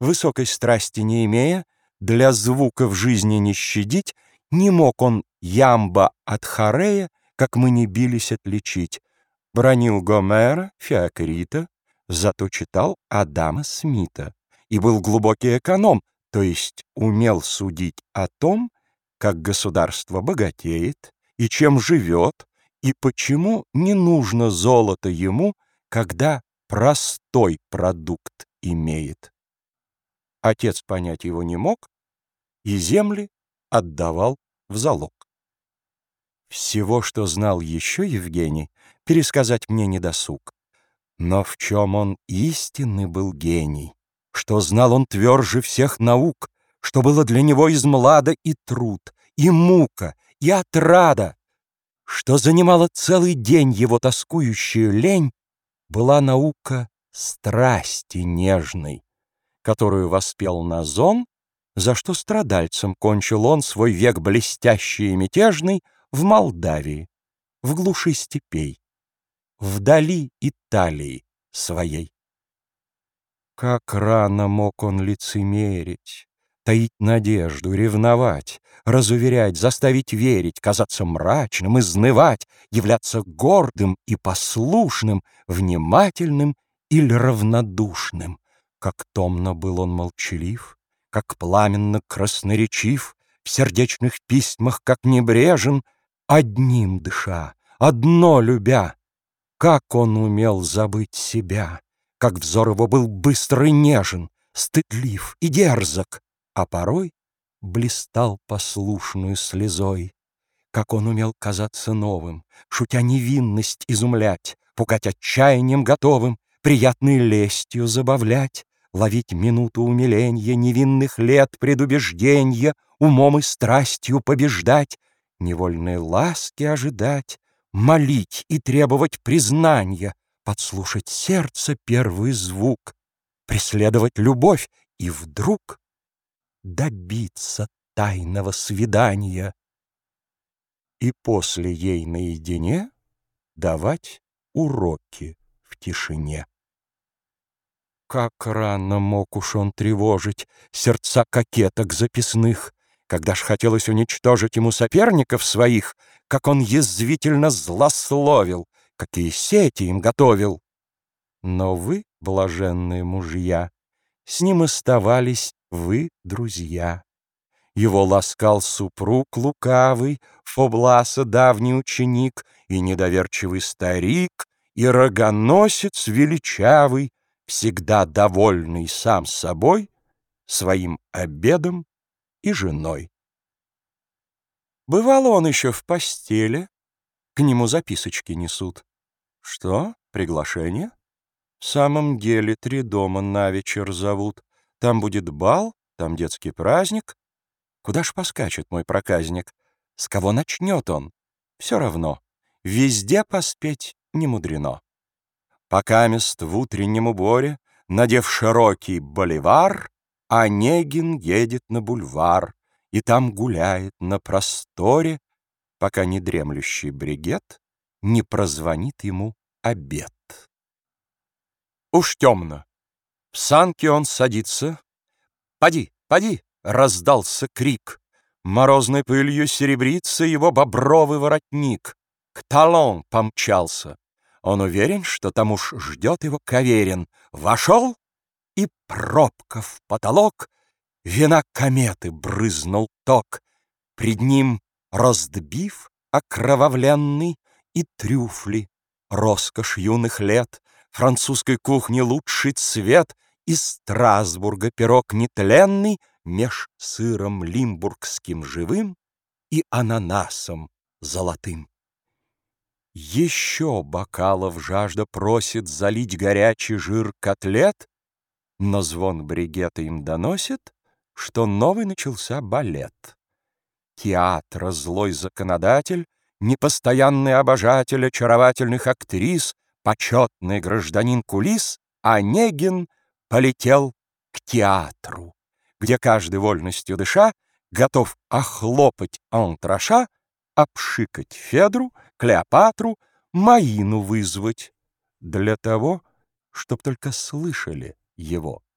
высокой страсти не имея, для звука в жизни не щадить, не мог он ямба от Харея, как мы не бились отличить. Бронил Гомера, Феокрита, зато читал Адама Смита и был глубокий эконом, то есть умел судить о том, как государство богатеет и чем живет, и почему не нужно золото ему, когда простой продукт имеет. Отец понять его не мог и земли отдавал в залог. Всего, что знал еще Евгений, пересказать мне не досуг. Но в чем он истинный был гений, что знал он тверже всех наук, что было для него из млада и труд, и мука, и отрада, что занимала целый день его тоскующую лень, была наука страсти нежной, которую воспел Назон, за что страдальцем кончил он свой век блестящий и мятежный в Молдавии, в глуши степей, вдали Италии своей. Как рано мог он лицемерить, таить надежду, ревновать, разуверять, заставить верить, казаться мрачным, изнывать, являться гордым и послушным, внимательным или равнодушным. Как томно был он молчалив, как пламенно красноречив, в сердечных письмах как небрежен, одним дыша, одно любя. Как он умел забыть себя, как взор его был быстр и нежен, стыдлив и дерзок, а порой блистал послушную слезой. Как он умел казаться новым, шутя невинность изумлять, пугать отчаянием готовым, приятной лестью забавлять, ловить минуту умиления невинных лет предубежденья, умом и страстью побеждать, невольной ласки ожидать, молить и требовать признания, подслушать сердце первый звук, преследовать любовь и вдруг добиться тайного свидания и после ей наедине давать уроки в тишине. Как рано мог уж он тревожить сердца кокеток записных, когда ж хотелось уничтожить ему соперников своих, как он язвительно злословил, какие сети им готовил. Но вы, блаженные мужья, с ним оставались вы друзья. Его ласкал супруг лукавый, Фобласа давний ученик, И недоверчивый старик, И рогоносец величавый, Всегда довольный сам собой, Своим обедом и женой. Бывало он еще в постели, К нему записочки несут. Что, приглашение? В самом деле три дома на вечер зовут. Там будет бал, там детский праздник. Куда ж поскачет мой проказник? С кого начнет он? Все равно. Везде поспеть не мудрено. Пока мест в утреннем уборе, надев широкий боливар, Онегин едет на бульвар и там гуляет на просторе, пока недремлющий бригет не прозвонит ему обед. Уж темно. В санке он садится. «Поди, поди!» — раздался крик. Морозной пылью серебрится его бобровый воротник. К талон помчался. Он уверен, что там уж ждет его Каверин. Вошел, и пробка в потолок. Вина кометы брызнул ток. Пред ним раздбив окровавленный и трюфли. Роскошь юных лет, французской кухни лучший цвет, Из Страсбурга пирог нетленный Меж сыром лимбургским живым И ананасом золотым. Еще бокалов жажда просит Залить горячий жир котлет, Но звон бригета им доносит, Что новый начался балет. Театра злой законодатель, Непостоянный обожатель очаровательных актрис, почетный гражданин кулис, Онегин полетел к театру, где каждый вольностью дыша готов охлопать антраша, обшикать Федру, Клеопатру, Маину вызвать для того, чтоб только слышали его.